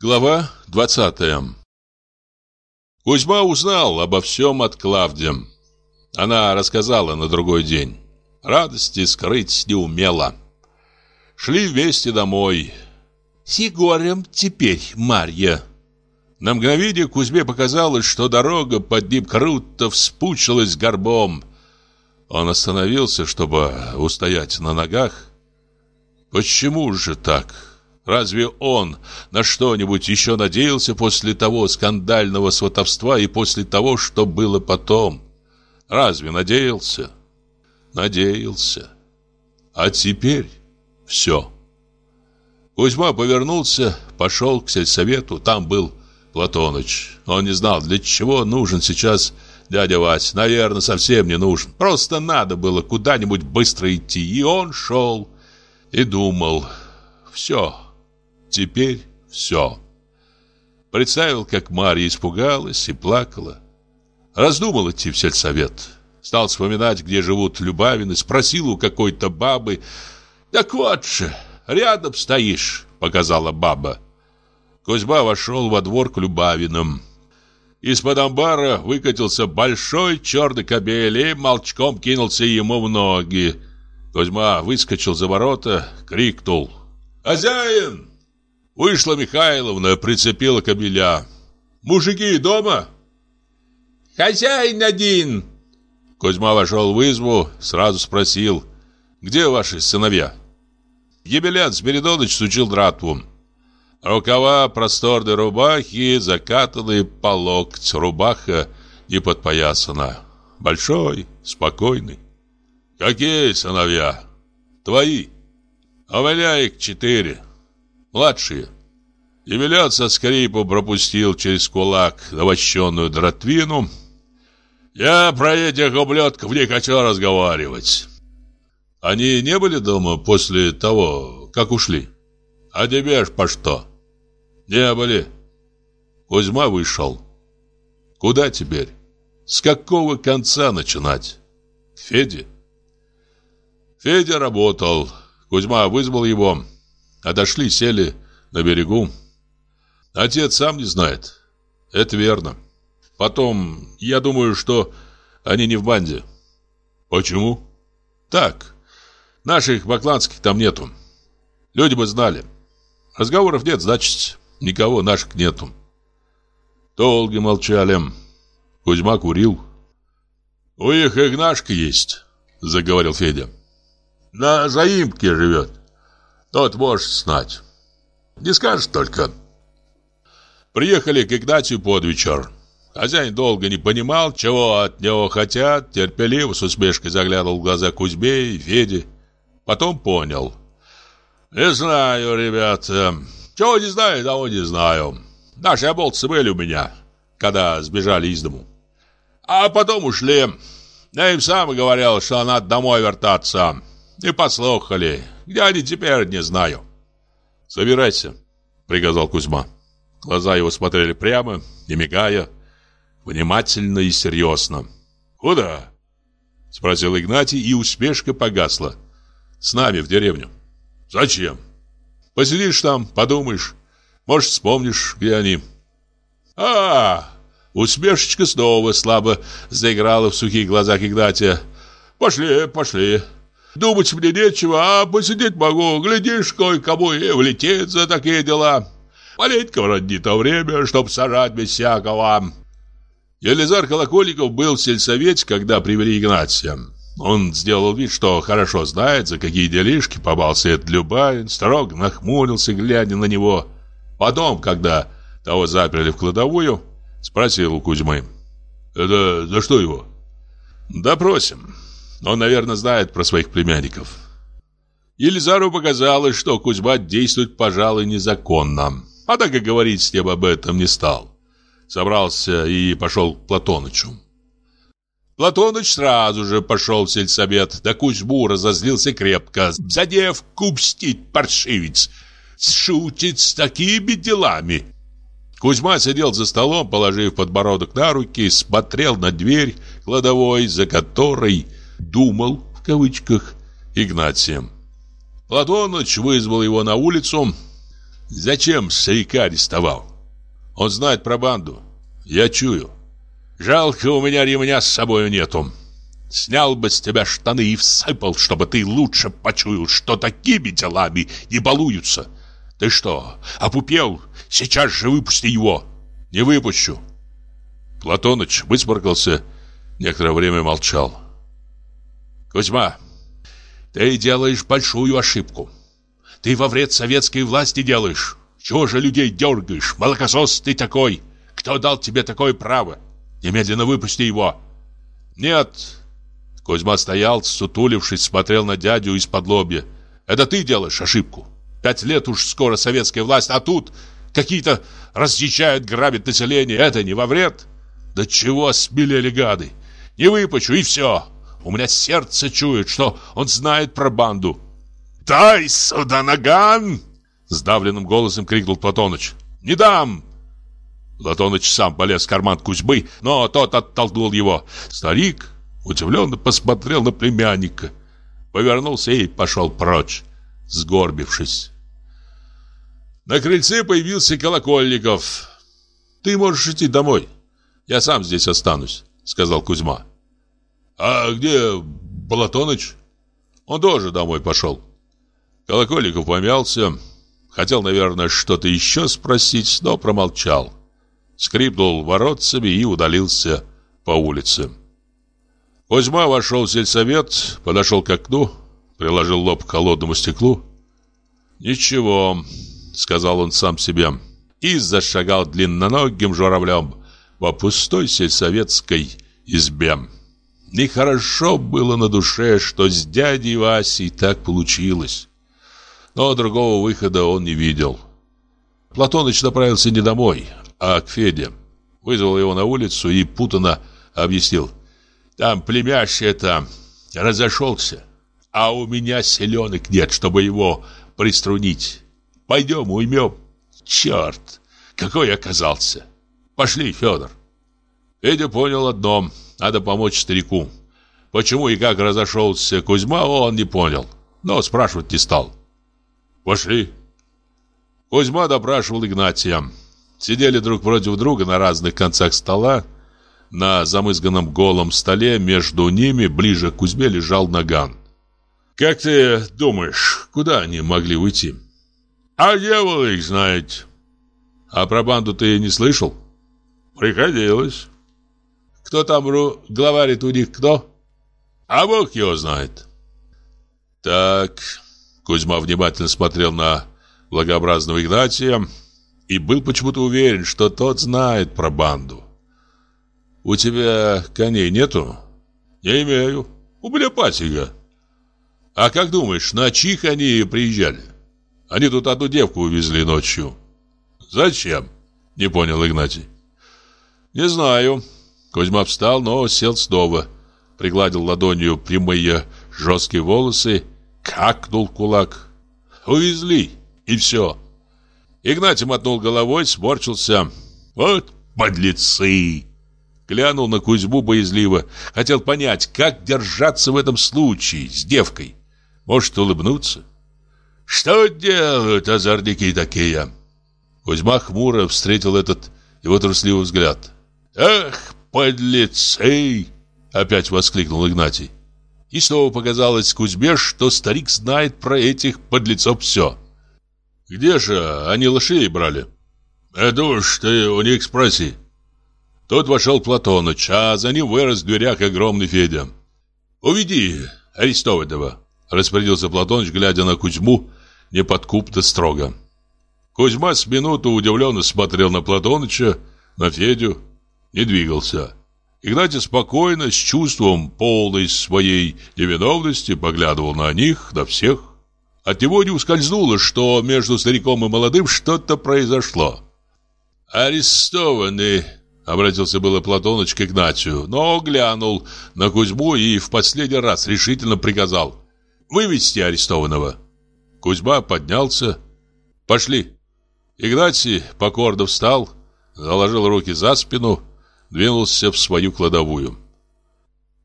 Глава 20 Кузьма узнал обо всем от Клавди. Она рассказала на другой день. Радости скрыть не умела. Шли вместе домой. «С Егорем теперь, Марья!» На мгновение Кузьме показалось, что дорога под ним круто вспучилась горбом. Он остановился, чтобы устоять на ногах. Почему же так? Разве он на что-нибудь еще надеялся после того скандального сватовства и после того, что было потом? Разве надеялся? Надеялся. А теперь все. Кузьма повернулся, пошел к сельсовету, там был Платоныч. Он не знал, для чего нужен сейчас дядя Вась. Наверное, совсем не нужен. Просто надо было куда-нибудь быстро идти. И он шел и думал. Все. Теперь все. Представил, как Марья испугалась и плакала. Раздумал идти в сельсовет. Стал вспоминать, где живут Любавины. Спросил у какой-то бабы. «Так вот же, рядом стоишь», — показала баба. Кузьма вошел во двор к Любавинам. Из-под амбара выкатился большой черный кобель и молчком кинулся ему в ноги. Кузьма выскочил за ворота, крикнул. «Хозяин!» Вышла Михайловна, прицепила кобеля. «Мужики дома?» «Хозяин один!» Кузьма вошел в избу, сразу спросил. «Где ваши сыновья?» Ебелян Спиридоныч сучил дратву. Рукава просторной рубахи закатаны по локоть, рубаха не подпоясана. Большой, спокойный. Какие сыновья? Твои. А у меня их четыре. Младшие. Емельян со скрипом пропустил через кулак навощенную дротвину. Я про этих ублюдков не хочу разговаривать. Они не были дома после того, как ушли? А тебе ж по что? Не были. Кузьма вышел. Куда теперь? С какого конца начинать? К Феде? Федя работал. Кузьма вызвал его. Отошли, сели на берегу. Отец сам не знает. Это верно. Потом, я думаю, что они не в банде. Почему? Так. Наших бакланских там нету. Люди бы знали. Разговоров нет, значит, Никого наших нету. Долго молчали. Кузьма курил. «У их Игнашка есть», — заговорил Федя. «На заимке живет. Тот можешь знать. Не скажешь только». Приехали к Игнатию под вечер. Хозяин долго не понимал, чего от него хотят, терпеливо с усмешкой заглядывал в глаза Кузьме и Феде. Потом понял. «Не знаю, ребята, чего не знаю, того не знаю. Наши оболтцы были у меня, когда сбежали из дому. А потом ушли. Я им сам говорил, что надо домой вертаться. И послухали. Где они теперь, не знаю. «Собирайся», — приказал Кузьма. Глаза его смотрели прямо, не мигая, внимательно и серьезно. «Куда?» — спросил Игнатий, и усмешка погасла. «С нами в деревню». «Зачем?» Посидишь там, подумаешь. Может, вспомнишь, где они. а, -а, -а Усмешечка снова слабо заиграла в сухих глазах Игнатия. «Пошли, пошли. Думать мне нечего, а посидеть могу. Глядишь, кое-кому и влететь за такие дела. Маленько родни то время, чтоб сажать без всякого». Елизар Колокольников был в сельсовете, когда привели Игнатия. Он сделал вид, что хорошо знает, за какие делишки попался этот Любавин, строго нахмурился, глядя на него. Потом, когда того заперли в кладовую, спросил у Кузьмы. «Это за что его?» «Допросим. Он, наверное, знает про своих племянников». Елизару показалось, что Кузьма действует, пожалуй, незаконно. А так и говорить с ним об этом не стал. Собрался и пошел к Платонычу. Платоныч сразу же пошел в сельсовет, да Кузьму разозлился крепко. Задев купстит паршивец, шутит с такими делами. Кузьма сидел за столом, положив подбородок на руки, смотрел на дверь кладовой, за которой «думал» в кавычках Игнатием. Платоныч вызвал его на улицу. Зачем старика арестовал? Он знает про банду. Я чую. Жалко, у меня ремня с собой нету. Снял бы с тебя штаны и всыпал, чтобы ты лучше почуял, что такими делами не балуются. Ты что, опупел? Сейчас же выпусти его. Не выпущу. Платоныч высморкался, некоторое время молчал. Кузьма, ты делаешь большую ошибку. Ты во вред советской власти делаешь. Чего же людей дергаешь? Молокосос ты такой. Кто дал тебе такое право? Немедленно выпусти его. Нет. Кузьма стоял, сутулившись, смотрел на дядю из-под лобья. Это ты делаешь ошибку. Пять лет уж скоро советская власть, а тут какие-то разъезжают, грабят население. Это не во вред? Да чего смелели гады? Не выпущу, и все. У меня сердце чует, что он знает про банду. «Дай сюда наган!» Сдавленным голосом крикнул Платоныч. «Не дам!» Платоныч сам полез в карман Кузьмы, но тот оттолкнул его. Старик удивленно посмотрел на племянника, повернулся и пошел прочь, сгорбившись. На крыльце появился Колокольников. «Ты можешь идти домой. Я сам здесь останусь», — сказал Кузьма. «А где Платоныч?» «Он тоже домой пошел». Колокольников помялся, хотел, наверное, что-то еще спросить, но промолчал скрипнул воротцами и удалился по улице. Кузьма вошел в сельсовет, подошел к окну, приложил лоб к холодному стеклу. «Ничего», — сказал он сам себе, и зашагал длинноногим журавлем по пустой сельсоветской избе. Нехорошо было на душе, что с дядей Васей так получилось. Но другого выхода он не видел. Платоныч направился не домой, а к Феде. Вызвал его на улицу и путано объяснил. Там племяш это разошелся, а у меня селенок нет, чтобы его приструнить. Пойдем уймем. Черт, какой оказался. Пошли, Федор. Федя понял одно, надо помочь старику. Почему и как разошелся Кузьма, он не понял, но спрашивать не стал. Пошли. Кузьма допрашивал Игнатия. Сидели друг против друга на разных концах стола. На замызганном голом столе между ними, ближе к Кузьме, лежал наган. «Как ты думаешь, куда они могли уйти?» «А дьявол их знает». «А про банду ты не слышал?» «Приходилось». «Кто там ру... главарит у них кто?» «А Бог его знает». «Так...» Кузьма внимательно смотрел на благообразного Игнатия и был почему-то уверен, что тот знает про банду. «У тебя коней нету?» «Не имею. У меня пасека». «А как думаешь, на чьих они приезжали?» «Они тут одну девку увезли ночью». «Зачем?» — не понял Игнатий. «Не знаю». Кузьма встал, но сел снова. Пригладил ладонью прямые жесткие волосы, какнул кулак. «Увезли, и все». Игнатий мотнул головой, сморчился. «Вот подлецы!» Глянул на Кузьму боязливо. Хотел понять, как держаться в этом случае с девкой. Может, улыбнуться? «Что делают озорники такие?» Кузьма хмуро встретил этот его трусливый взгляд. «Ах, подлецы!» Опять воскликнул Игнатий. И снова показалось Кузьме, что старик знает про этих подлецов все. Где же они лошадей брали? Это уж ты у них спроси. Тут вошел Платоныч, а за ним вырос в дверях огромный Федя. «Уведи арестованного», — распорядился Платоныч, глядя на Кузьму, неподкупно строго. Кузьма с минуту удивленно смотрел на Платоныча, на Федю, не двигался. Игнатий спокойно, с чувством полной своей невиновности, поглядывал на них, на всех. От него не ускользнуло, что между стариком и молодым что-то произошло. «Арестованы», — обратился было Платоныч к Игнатию, но глянул на Кузьму и в последний раз решительно приказал «Вывести арестованного». Кузьма поднялся. «Пошли». Игнатий покорно встал, заложил руки за спину, двинулся в свою кладовую.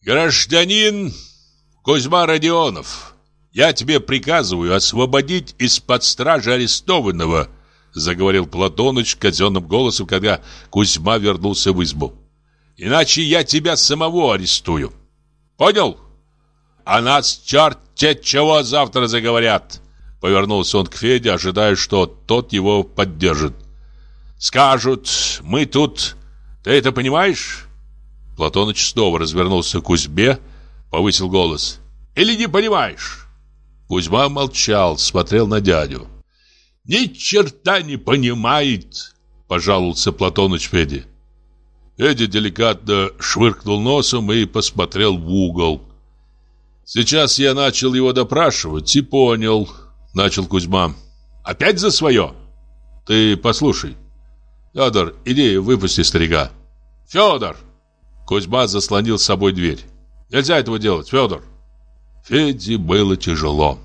«Гражданин Кузьма Родионов», я тебе приказываю освободить из-под стражи арестованного Заговорил Платоныч казенным голосом, когда Кузьма вернулся в избу. Иначе я тебя самого арестую. Понял? А нас черт чего завтра заговорят. Повернулся он к Феде, ожидая, что тот его поддержит. Скажут, мы тут... Ты это понимаешь? Платоныч снова развернулся к Кузьме, повысил голос. Или не понимаешь? Кузьма молчал, смотрел на дядю. «Ни черта не понимает!» — пожаловался Платоныч Феде. Федя деликатно швыркнул носом и посмотрел в угол. Сейчас я начал его допрашивать и понял, начал Кузьма. Опять за свое? Ты послушай. Федор, иди выпусти старика. Федор! Кузьма заслонил с собой дверь. Нельзя этого делать, Федор. Феде было тяжело.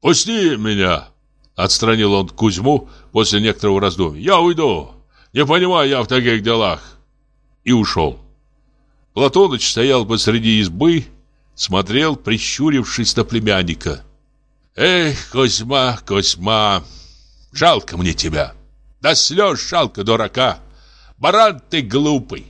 «Пусти меня!» Отстранил он Кузьму после некоторого раздумья. «Я уйду! Не понимаю я в таких делах!» И ушел. Платоныч стоял посреди избы, смотрел, прищурившись на племянника. «Эх, Кузьма, Кузьма, жалко мне тебя! Да слез жалко дурака! Баран ты глупый!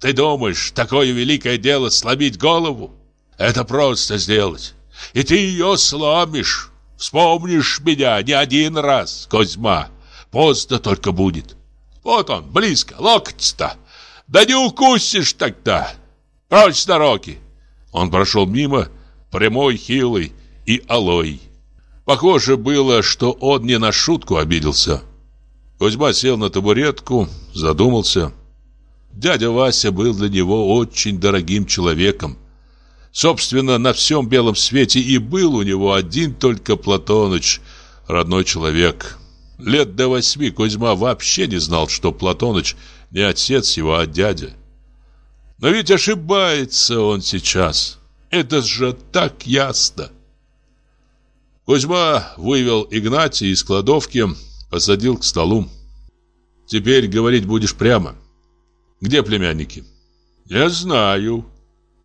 Ты думаешь, такое великое дело сломить голову? Это просто сделать. И ты ее сломишь. Вспомнишь меня не один раз, Козьма. Поздно только будет. Вот он, близко, локоть-то. Да не укусишь тогда. Прочь с дороги. Он прошел мимо, прямой, хилый и алой. Похоже было, что он не на шутку обиделся. Кузьма сел на табуретку, задумался. Дядя Вася был для него очень дорогим человеком. Собственно, на всем белом свете и был у него один только Платоныч, родной человек. Лет до восьми Кузьма вообще не знал, что Платоныч не отец его, а дядя. Но ведь ошибается он сейчас. Это же так ясно. Кузьма вывел Игнатия из кладовки, посадил к столу. «Теперь говорить будешь прямо. Где племянники?» «Я знаю»,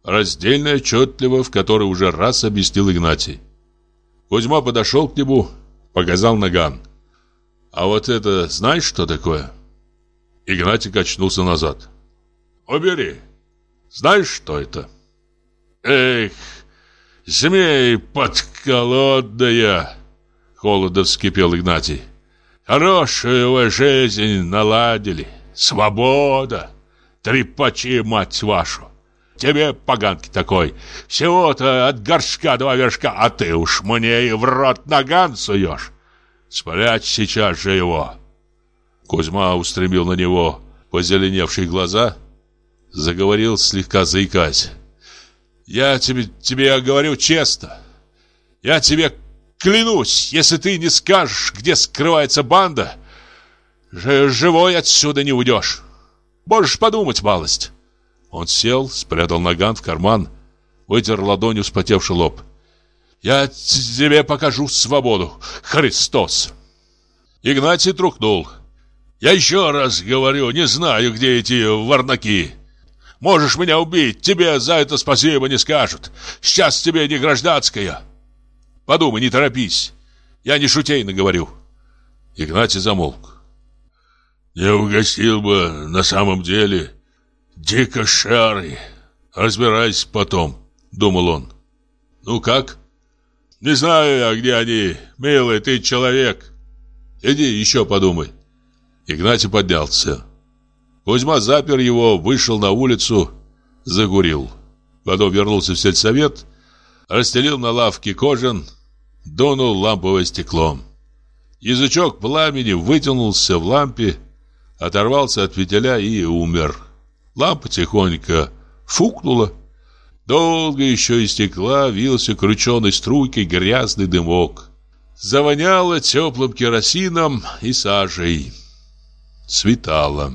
Раздельно отчетливо, в который уже раз объяснил Игнатий. Кузьма подошел к нему, показал наган. «А вот это знаешь, что такое?» Игнатий качнулся назад. «Убери! Знаешь, что это?» «Эх, змей подколодная!» Холодно вскипел Игнатий. «Хорошую жизнь наладили! Свобода! Трепачи, мать вашу! Тебе, поганки такой, всего-то от горшка два вершка, а ты уж мне и в рот наган суешь. Спрячь сейчас же его. Кузьма устремил на него позеленевшие глаза, заговорил слегка заикаясь. Я тебе, тебе говорю честно. Я тебе клянусь, если ты не скажешь, где скрывается банда, живой отсюда не уйдешь. Можешь подумать малость. Он сел, спрятал наган в карман, вытер ладонью вспотевший лоб. «Я тебе покажу свободу, Христос!» Игнатий трухнул. «Я еще раз говорю, не знаю, где эти варнаки. Можешь меня убить, тебе за это спасибо не скажут. Сейчас тебе не гражданская. Подумай, не торопись. Я не шутейно говорю». Игнатий замолк. «Не угостил бы на самом деле», «Дико шары! Разбирайся потом», — думал он. «Ну как?» «Не знаю я, где они. Милый, ты человек. Иди еще подумай». Игнатий поднялся. Кузьма запер его, вышел на улицу, загурил. Потом вернулся в сельсовет, расстелил на лавке кожан, дунул ламповое стекло. Язычок пламени вытянулся в лампе, оторвался от фитиля и умер. Лампа тихонько фукнула. Долго еще из стекла вился крученой струйкой грязный дымок. Завоняло теплым керосином и сажей. Светало.